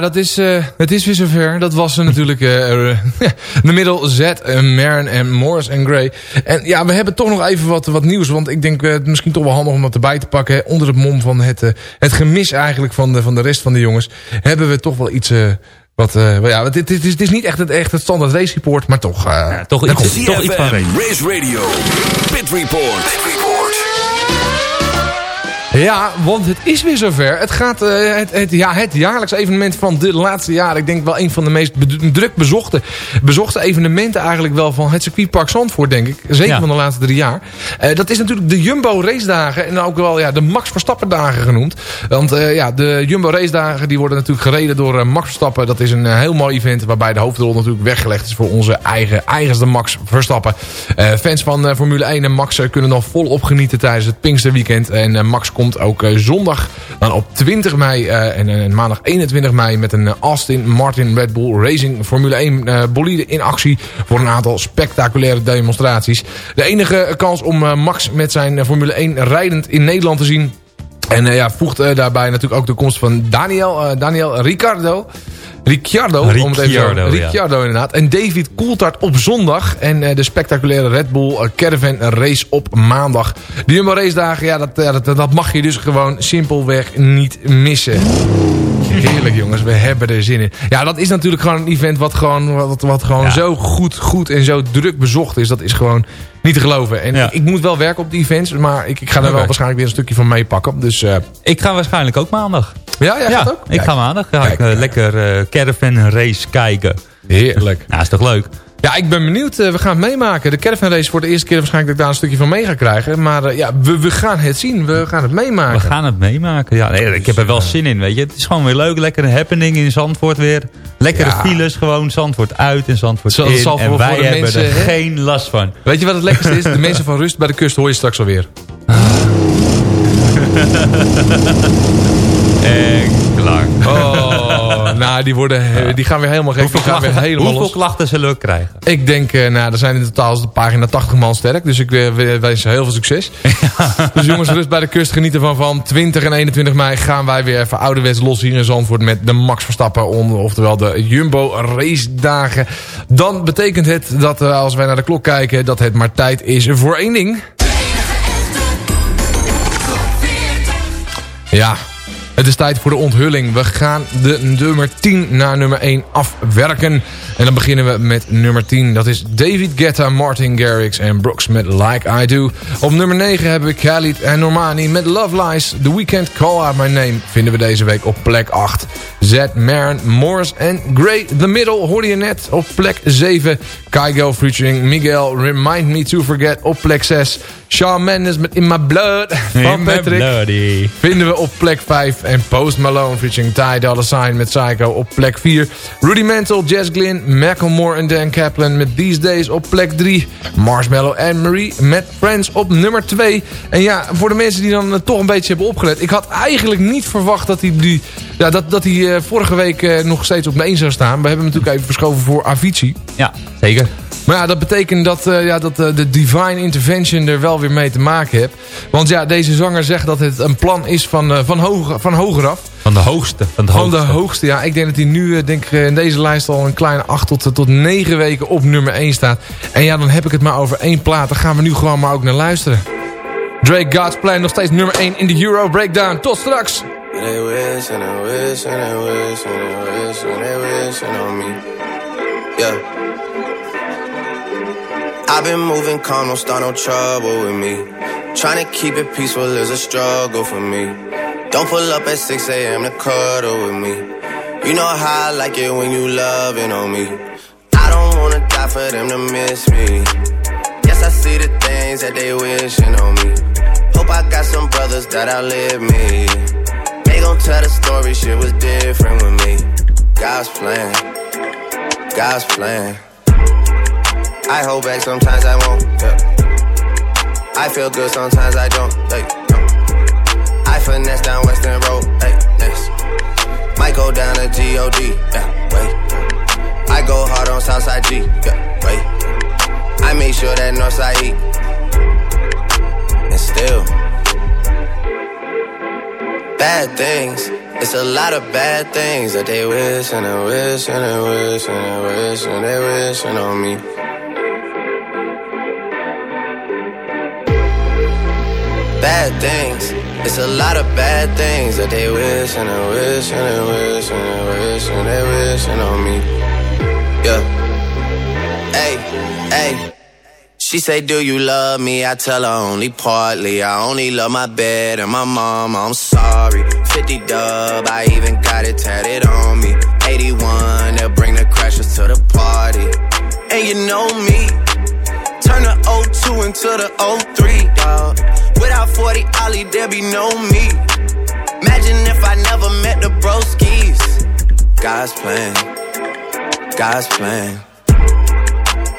Speaker 5: Ja, dat is, eh, het is weer zover. Dat was natuurlijk eh, de middel Z, eh, Marin en Morris en Gray. En ja, we hebben toch nog even wat, wat nieuws. Want ik denk het misschien toch wel handig om dat erbij te pakken. hè. Onder het mom van het, eh, het gemis eigenlijk van de, van de rest van de jongens. Hebben we toch wel iets... eh, wat, eh, wel ja, het, het, is, het is niet echt het, echt het standaard race report, maar toch... eh,
Speaker 7: toch iets- toch iets van. Race
Speaker 2: Radio, Pit Report.
Speaker 5: Ja, want het is weer zover. Het gaat eh, het, het, ja, het jaarlijks evenement van de laatste jaren. Ik denk wel een van de meest be- druk bezochte, bezochte evenementen eigenlijk wel van het circuitpark Zandvoort, denk ik. Zeker
Speaker 7: Ja.
Speaker 5: van de laatste drie jaar. Eh, dat is natuurlijk de Jumbo race dagen en ook wel ja, de Max Verstappen dagen genoemd. Want eh, ja, de Jumbo race dagen die worden natuurlijk gereden door Max Verstappen. Dat is een heel mooi event waarbij de hoofdrol natuurlijk weggelegd is voor onze eigen, eigenste Max Verstappen. Fans van Formule 1 en Max kunnen nog volop genieten tijdens het Pinksterweekend. En Max komt ook eh, zondag dan op 20 mei eh, en eh, maandag 21 mei met een Aston Martin Red Bull Racing Formule 1 eh, bolide in actie voor een aantal spectaculaire demonstraties. De enige kans om Max met zijn Formule 1 rijdend in Nederland te zien en eh, ja, voegt daarbij natuurlijk ook de komst van Daniel, eh, Daniel Ricciardo. Ricciardo, om het even
Speaker 7: Ricciardo, ja.
Speaker 5: Inderdaad. En David Coulthard op zondag. En eh, de spectaculaire Red Bull eh, Caravan race op maandag. De Jumbo race dagen, ja, dat, ja, dat, dat mag je dus gewoon simpelweg niet missen. Heerlijk jongens, we hebben er zin in. Ja, dat is natuurlijk gewoon een event wat gewoon, wat, wat gewoon zo goed, goed en zo druk bezocht is. Dat is gewoon niet te geloven. En ik, ik moet wel werken op die events, maar ik, ik ga er wel waarschijnlijk weer een stukje van meepakken. Dus, eh,
Speaker 7: Ik ga waarschijnlijk ook maandag.
Speaker 5: Ja, jij gaat ook?
Speaker 7: ik ga maandag. Ga ik eh, lekker eh, caravan race kijken.
Speaker 5: Heerlijk.
Speaker 7: Nou, is toch leuk?
Speaker 5: Ja, ik ben benieuwd. Eh, we gaan het meemaken. De Caravan Race voor de eerste keer waarschijnlijk dat ik daar een stukje van mee ga krijgen. Maar eh, ja, we, we gaan het zien. We gaan het meemaken.
Speaker 7: We gaan het meemaken. Ja, nee, ik heb er wel zin in, weet je. Het is gewoon weer leuk. Lekker een happening in Zandvoort weer. Lekkere
Speaker 5: Ja.
Speaker 7: files gewoon. Zandvoort uit en Zandvoort
Speaker 5: Zo-
Speaker 7: in.
Speaker 5: zal voor-
Speaker 7: en wij hebben
Speaker 5: mensen,
Speaker 7: er geen last van.
Speaker 5: Weet je wat het lekkerste is? De mensen van Rust bij de kust hoor je straks alweer.
Speaker 7: En klaar.
Speaker 5: Oh, nou, die, worden, die gaan weer helemaal gek.
Speaker 7: Hoeveel,
Speaker 5: gaan weer
Speaker 7: klachten,
Speaker 5: helemaal
Speaker 7: hoeveel klachten zullen we krijgen?
Speaker 5: Ik denk, eh, nou, er zijn in totaal de pagina 80 man sterk. Dus ik eh, we- wens ze heel veel succes. Dus jongens, rust bij de kust. Geniet ervan van. 20 en 21 mei gaan wij weer even ouderwets los hier in Zandvoort... met de Max Verstappen, on- oftewel de Jumbo race dagen. Dan betekent het dat eh, als wij naar de klok kijken... dat het maar tijd is voor één ding. Ja, het is tijd voor de onthulling. We gaan de nummer 10 naar nummer 1 afwerken. En dan beginnen we met nummer 10. Dat is David Guetta, Martin Garrix en Brooks met Like I Do. Op nummer 9 hebben we Khalid en Normani met Love Lies. The Weekend Call Out My Name vinden we deze week op plek 8. Z, Marin, Morris en Gray. The Middle hoorde je net op plek 7. Kygo featuring Miguel, Remind Me To Forget op plek 6. Shawn Mendes met In My Blood van Patrick. Vinden we op plek 5. En Post Malone featuring Ty Dolla Sign met Psycho op plek 4. Rudimental, Jess Glynn, Macklemore en Dan Kaplan met These Days op plek 3. Marshmallow en Marie met Friends op nummer 2. En ja, voor de mensen die dan eh, toch een beetje hebben opgelet. Ik had eigenlijk niet verwacht dat hij, die, ja, dat, dat hij eh, vorige week eh, nog steeds op de 1 zou staan. We hebben hem natuurlijk even verschoven voor Avicii.
Speaker 7: Ja, zeker.
Speaker 5: Maar ja, dat betekent dat, eh, ja, dat eh, de divine intervention er wel weer mee te maken heeft. Want ja, deze zanger zegt dat het een plan is van, eh, van, hoger, van hoger af.
Speaker 7: Van de hoogste. Van de
Speaker 5: Van
Speaker 7: hoogste.
Speaker 5: de hoogste, ja. Ik denk dat hij nu denk, ik, in deze lijst al een kleine 8 tot, tot 9 weken op nummer 1 staat. En ja, dan heb ik het maar over één plaat. Daar gaan we nu gewoon maar ook naar luisteren. Drake God's Plan nog steeds nummer 1 in de Euro Breakdown. Tot straks!
Speaker 15: They wish and they wish and they wish and they wish and they wishing on me. Yeah. I've been moving calm, don't start no trouble with me. Trying to keep it peaceful is a struggle for me. Don't pull up at 6 a.m. to cuddle with me. You know how I like it when you loving on me. I don't wanna die for them to miss me. Yes, I see the things that they wishing on me. Hope I got some brothers that outlive me. They gon' tell the story, shit was different with me. God's plan, God's plan. I hold back, sometimes I won't. Yeah. I feel good, sometimes I don't. Hey, no. I finesse down Western Road. Hey, next. Might go down to God. Yeah, wait. I go hard on Southside G. Yeah, wait. I make sure that Northside E. And still, bad things. It's a lot of bad things that they wish and they wish and they wish and they wish and they wishing on me. Bad things. It's a lot of bad things that they wish and they wish and they wish and they wish and they wishing on me. Yeah. Hey, hey. She say, Do you love me? I tell her only partly. I only love my bed and my mom. I'm sorry. 50 dub, I even got it tatted on me. 81, they'll bring the crashers to the party. And you know me. Turn the 02 into the 03, dawg. Without 40 Ollie, there be no me. Imagine if I never met the broskies. God's plan, God's plan.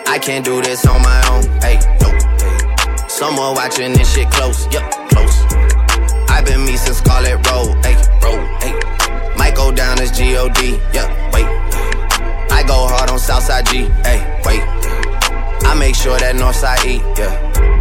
Speaker 15: I can't do this on my own. Hey, nope. Hey. Someone watching this shit close. Yup, close. I've been me since Scarlet Road. Hey, road. Hey. Might go down as God. Yup, wait. I go hard on Southside G. Hey, wait. I make sure that Northside E. Yeah.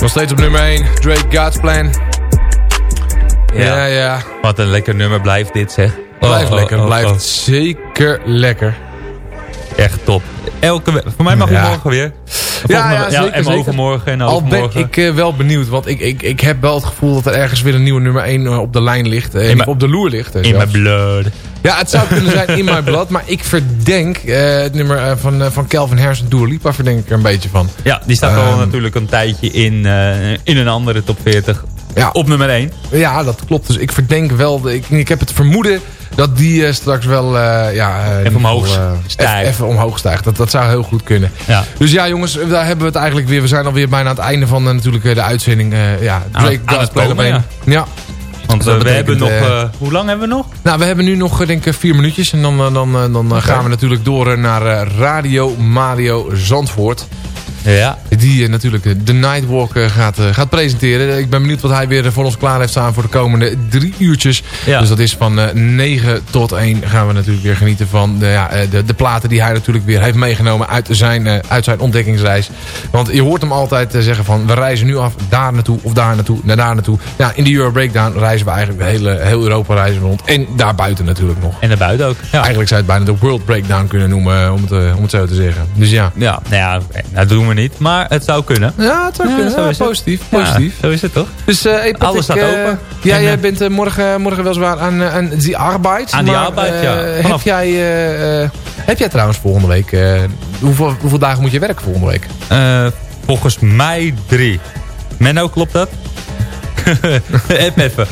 Speaker 5: Nog steeds op nummer 1. Drake God's Plan. Ja, ja.
Speaker 7: Wat een lekker nummer blijft dit zeg.
Speaker 5: Blijft
Speaker 7: Oh,
Speaker 5: lekker.
Speaker 7: oh, oh,
Speaker 5: blijft
Speaker 7: oh.
Speaker 5: zeker lekker.
Speaker 7: Echt top. Elke, voor mij mag
Speaker 5: Ja.
Speaker 7: hij morgen weer.
Speaker 5: Ja, ja, zeker,
Speaker 7: en overmorgen en
Speaker 5: Al ben
Speaker 7: overmorgen.
Speaker 5: ik eh, wel benieuwd, want ik, ik, ik heb wel het gevoel dat er ergens weer een nieuwe nummer 1 op de lijn ligt. eh,
Speaker 7: In mijn-
Speaker 5: op de loer ligt. eh,
Speaker 7: In mijn blood.
Speaker 5: Ja, het zou kunnen zijn In My Blood, maar ik verdenk eh, het nummer eh, van, eh, van Calvin Harris en Dua Lipa verdenk ik er een beetje van.
Speaker 7: Ja, die staat al
Speaker 5: Ehm.
Speaker 7: natuurlijk een tijdje in, eh, in een andere top 40.
Speaker 5: Ja.
Speaker 7: Op nummer 1.
Speaker 5: Ja, dat klopt. Dus ik verdenk wel, ik, ik heb het vermoeden dat die eh, straks wel eh, ja, eh, ieder
Speaker 7: omhoog stijgt.
Speaker 5: Even, even omhoog stijgt. Dat, dat zou heel goed kunnen.
Speaker 7: Ja.
Speaker 5: Dus ja jongens, daar hebben we het eigenlijk weer. We zijn alweer bijna aan het einde van natuurlijk de uitzending. ja,
Speaker 7: Aan-
Speaker 5: Drake
Speaker 7: aan
Speaker 5: God's
Speaker 7: het komen, ja.
Speaker 5: ja.
Speaker 7: Want we hebben nog... hoe lang hebben we nog?
Speaker 5: Nou, we hebben nu nog denk ik vier minuutjes. En dan, dan, dan eh, gaan we natuurlijk door naar Radio Mario Zandvoort.
Speaker 7: Ja.
Speaker 5: Die eh, natuurlijk eh, de Nightwalk eh, gaat, gaat presenteren. Ik ben benieuwd wat hij weer voor ons klaar heeft staan voor de komende drie uurtjes.
Speaker 7: Ja.
Speaker 5: Dus dat is van eh 9 tot 1 gaan we natuurlijk weer genieten van de, ja, de, de platen die hij natuurlijk weer heeft meegenomen uit zijn, uit zijn ontdekkingsreis. Want je hoort hem altijd zeggen van we reizen nu af daar naartoe of daar naartoe, naar daar naartoe. Ja, in de Euro Breakdown reizen we eigenlijk de hele, heel Europa reizen rond. En daarbuiten natuurlijk nog.
Speaker 7: En daarbuiten ook. Ja.
Speaker 5: Eigenlijk zou je het bijna de World Breakdown kunnen noemen, om het, om het zo te zeggen. Dus ja.
Speaker 7: Ja, nou ja, dat doen we niet. Maar het zou kunnen.
Speaker 5: Ja, het zou
Speaker 7: Ja,
Speaker 5: kunnen.
Speaker 7: zo
Speaker 5: Ja, positief, positief.
Speaker 7: zo is het toch?
Speaker 5: Dus eh, hey, Patrick,
Speaker 7: Alles staat
Speaker 5: eh,
Speaker 7: open.
Speaker 5: Ja,
Speaker 7: En,
Speaker 5: jij
Speaker 7: eh,
Speaker 5: bent morgen, morgen wel zwaar aan, aan die arbeid.
Speaker 7: Aan die arbeid, ja.
Speaker 5: Heb jij, heb jij trouwens volgende week... hoeveel, hoeveel dagen moet je werken volgende week?
Speaker 7: Volgens mij drie. Menno, klopt dat? App even.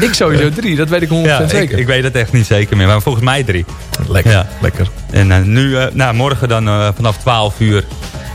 Speaker 5: Ik sowieso drie. Dat weet ik 100%
Speaker 7: Ja, ik,
Speaker 5: zeker.
Speaker 7: ik weet het echt niet zeker meer. Maar volgens mij drie.
Speaker 5: lekker,
Speaker 7: Ja.
Speaker 5: lekker.
Speaker 7: En eh, nu, eh, nou, morgen dan eh, vanaf 12 uur.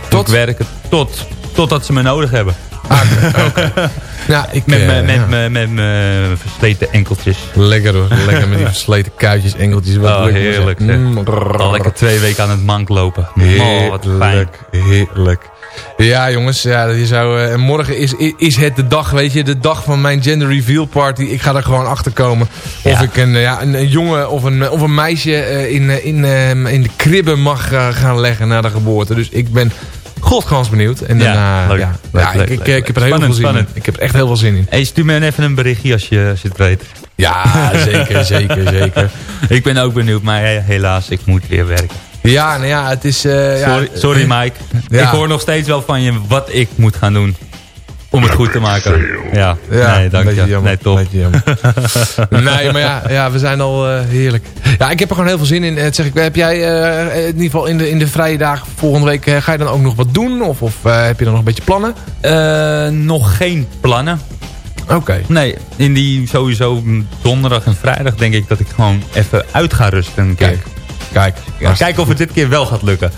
Speaker 5: Tot?
Speaker 7: Werken tot, totdat ze me nodig hebben.
Speaker 5: Ah. Ja, ik...
Speaker 7: Met mijn met,
Speaker 5: ja.
Speaker 7: met mijn versleten enkeltjes.
Speaker 5: Lekker hoor. Lekker met die versleten kuitjes, engeltjes. Wat
Speaker 7: Oh, heerlijk,
Speaker 5: zeg. Mm,
Speaker 7: Al lekker twee weken aan het mank lopen. Oh, wat fijn.
Speaker 5: Heerlijk, heerlijk. Ja jongens, ja, je zou, eh, en morgen is, is het de dag, weet je, de dag van mijn gender reveal party. Ik ga er gewoon achter komen of
Speaker 7: Ja.
Speaker 5: ik een, ja, een, een jongen of een, of een meisje eh, in, eh, in, eh, in de kribben mag gaan leggen na de geboorte. Dus ik ben godgans benieuwd. En
Speaker 7: Ja, leuk,
Speaker 5: ja,
Speaker 7: leuk,
Speaker 5: ja,
Speaker 7: leuk,
Speaker 5: ik, ik,
Speaker 7: leuk,
Speaker 5: ik heb er heel
Speaker 7: Spannend,
Speaker 5: veel zin in. Ik heb er echt heel veel zin in.
Speaker 7: Hey, stuur me even een berichtje als je, als je het weet.
Speaker 5: Ja, zeker, zeker, zeker.
Speaker 7: Ik ben ook benieuwd, maar he- helaas, ik moet weer werken.
Speaker 5: Ja, nou ja, het is... eh, ja,
Speaker 7: Sorry, sorry Mike.
Speaker 5: Ja.
Speaker 7: Ik hoor nog steeds wel van je wat ik moet gaan doen. Om het goed te maken. Ja,
Speaker 5: Ja,
Speaker 7: nee, dank je.
Speaker 5: jammer,
Speaker 7: Nee, top.
Speaker 5: nee, maar ja, ja, we zijn al eh, heerlijk. Ja, ik heb er gewoon heel veel zin in. Eh, zeg ik, heb jij eh, in ieder geval in de, in de vrije dagen volgende week... eh, ga je dan ook nog wat doen? Of, of eh, heb je dan nog een beetje plannen?
Speaker 7: Eh, nog geen plannen.
Speaker 5: Oké.
Speaker 7: Nee, in die sowieso donderdag en vrijdag denk ik dat ik gewoon even uit ga rusten.
Speaker 5: Kijk, kijk.
Speaker 7: Ja, kijken of het dit keer wel gaat lukken.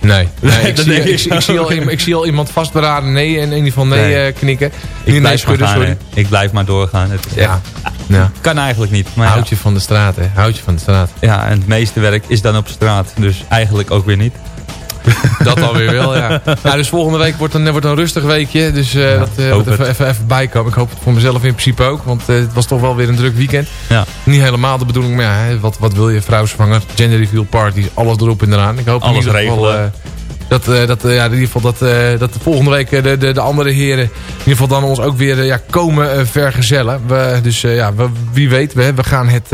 Speaker 5: Nee, nee ik, zie, ik,
Speaker 7: ik
Speaker 5: al,
Speaker 7: ook.
Speaker 5: ik zie al iemand vastberaden nee en in ieder geval nee,
Speaker 7: Nee.
Speaker 5: eh, knikken.
Speaker 7: Ik blijf maar
Speaker 5: schudden,
Speaker 7: gaan,
Speaker 5: sorry.
Speaker 7: Ik blijf maar doorgaan. Het is
Speaker 5: Ja.
Speaker 7: echt-
Speaker 5: Ja.
Speaker 7: kan eigenlijk niet. Maar.
Speaker 5: Houd je van de straat, hè. Houd je van de straat.
Speaker 7: ja, en het meeste werk is dan op straat. Dus eigenlijk ook weer niet.
Speaker 5: Dat alweer wel, ja. ja. Dus volgende week wordt een, wordt een rustig weekje. Dus eh, dat eh,
Speaker 7: hoop
Speaker 5: moet even, even, even bijkomen. Ik hoop het voor mezelf in principe ook. Want eh, het was toch wel weer een druk weekend.
Speaker 7: Ja.
Speaker 5: Niet helemaal de bedoeling. Maar ja, wat, wat wil je? Vrouwsvanger, gender reveal parties. Alles erop en eraan. Ik hoop
Speaker 7: Alles
Speaker 5: in ieder geval...
Speaker 7: regelen.
Speaker 5: Dat, eh, dat, eh, ja, in ieder geval dat, eh, dat de volgende week de, de, de andere heren in ieder geval dan ons ook weer ja, komen vergezellen. We, dus ja, we, wie weet, we, we, gaan het,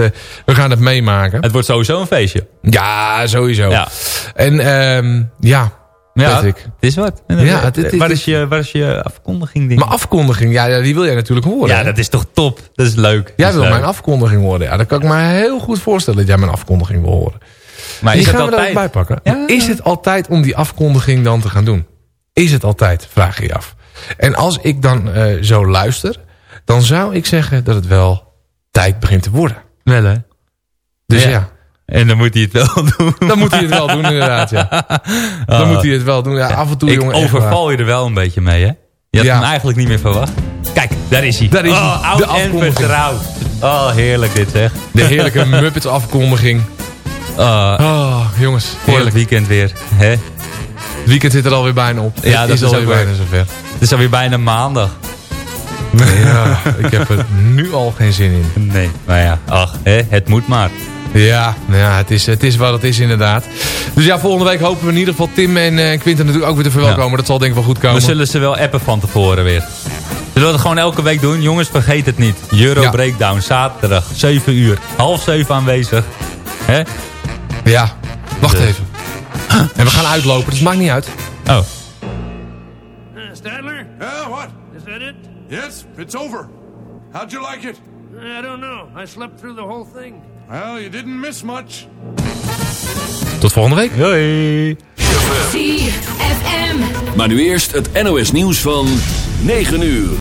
Speaker 5: we gaan het meemaken.
Speaker 7: Het wordt sowieso een feestje.
Speaker 5: Ja, sowieso.
Speaker 7: Ja.
Speaker 5: En ehm, ja,
Speaker 7: Ja,
Speaker 5: Patrick.
Speaker 7: het is wat.
Speaker 5: Ja, het- het-
Speaker 7: waar, is je, waar is je afkondiging? Ding?
Speaker 5: Mijn afkondiging, ja, die wil jij natuurlijk horen.
Speaker 7: ja,
Speaker 5: hè?
Speaker 7: dat is toch top. Dat is leuk.
Speaker 5: Jij
Speaker 7: is
Speaker 5: wil
Speaker 7: leuk.
Speaker 5: mijn afkondiging horen. Ja, dat kan ik me heel goed voorstellen dat jij mijn afkondiging wil horen.
Speaker 7: Maar
Speaker 5: die
Speaker 7: is het
Speaker 5: gaan we er ook
Speaker 7: altijd?
Speaker 5: bij pakken.
Speaker 7: Ja.
Speaker 5: Maar Is het altijd om die afkondiging dan te gaan doen? Is het altijd, vraag je je af. En als ik dan eh, zo luister, dan zou ik zeggen dat het wel tijd begint te worden.
Speaker 7: Wel hè?
Speaker 5: Dus ja,
Speaker 7: Ja. En dan moet hij het wel doen.
Speaker 5: dan moet hij het wel doen inderdaad. Ja. Dan moet hij het wel doen. Ja, af en toe,
Speaker 7: Ik
Speaker 5: jongen.
Speaker 7: overval je er wel een beetje mee, hè? Je had
Speaker 5: Ja.
Speaker 7: hem eigenlijk niet meer verwacht. Kijk, daar is hij.
Speaker 5: Daar is hij.
Speaker 7: Oh,
Speaker 5: De
Speaker 7: oud en
Speaker 5: afkondiging.
Speaker 7: vertrouwd. Oh, heerlijk dit zeg.
Speaker 5: De heerlijke Muppets afkondiging.
Speaker 7: Oh,
Speaker 5: Oh, jongens, heerlijk.
Speaker 7: weekend weer. Hè?
Speaker 5: Het weekend zit er alweer bijna op.
Speaker 7: Ja,
Speaker 5: Het
Speaker 7: dat
Speaker 5: is alweer bijna zover.
Speaker 7: Het is alweer bijna maandag.
Speaker 5: Ja, ik heb er nu al geen zin in.
Speaker 7: Nee, maar ja, ach, hè, het moet maar.
Speaker 5: Ja, nou ja het, is, het is wat het is inderdaad. Dus ja, volgende week hopen we in ieder geval Tim en eh, Quinten natuurlijk ook weer te verwelkomen. Dat zal denk ik wel goed komen.
Speaker 7: We zullen ze wel appen van tevoren weer. Zullen we het gewoon elke week doen? Jongens, vergeet het niet. Euro
Speaker 5: Ja.
Speaker 7: Breakdown, zaterdag, 7 uur. Half 7 aanwezig. Hè?
Speaker 5: Ja, wacht
Speaker 7: Dus.
Speaker 5: even. En we gaan uitlopen, dus het maakt niet uit.
Speaker 7: Oh.
Speaker 17: Stadler?
Speaker 18: Yeah, what?
Speaker 17: Is that it?
Speaker 18: Yes, it's over. How'd you like it?
Speaker 17: I don't know. I slept through the whole thing.
Speaker 18: Well, you didn't miss much.
Speaker 5: Tot volgende week.
Speaker 7: Hoi.
Speaker 2: Maar nu eerst het NOS nieuws van 9 uur.